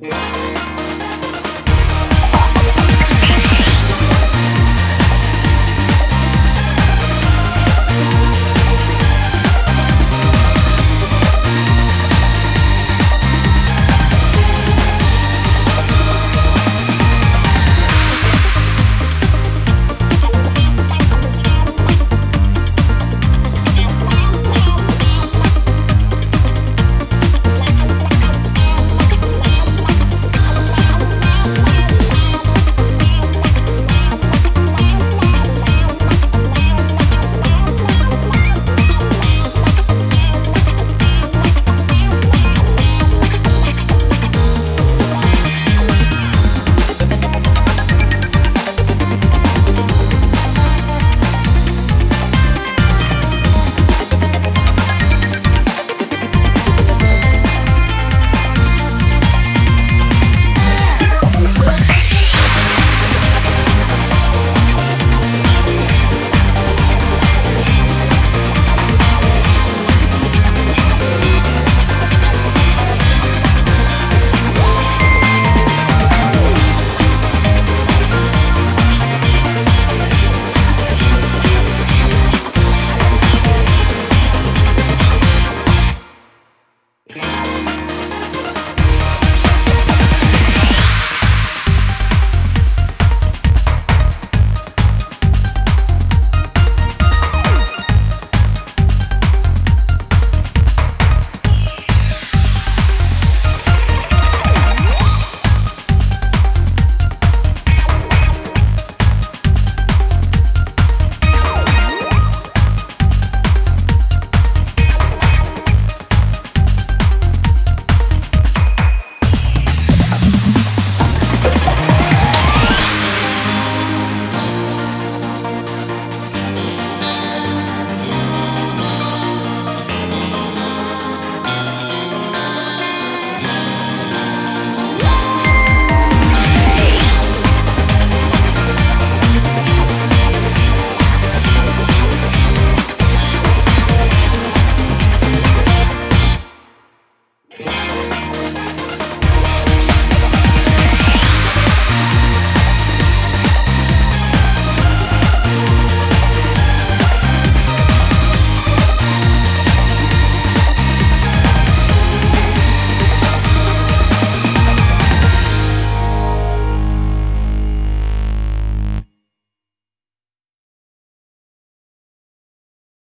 Música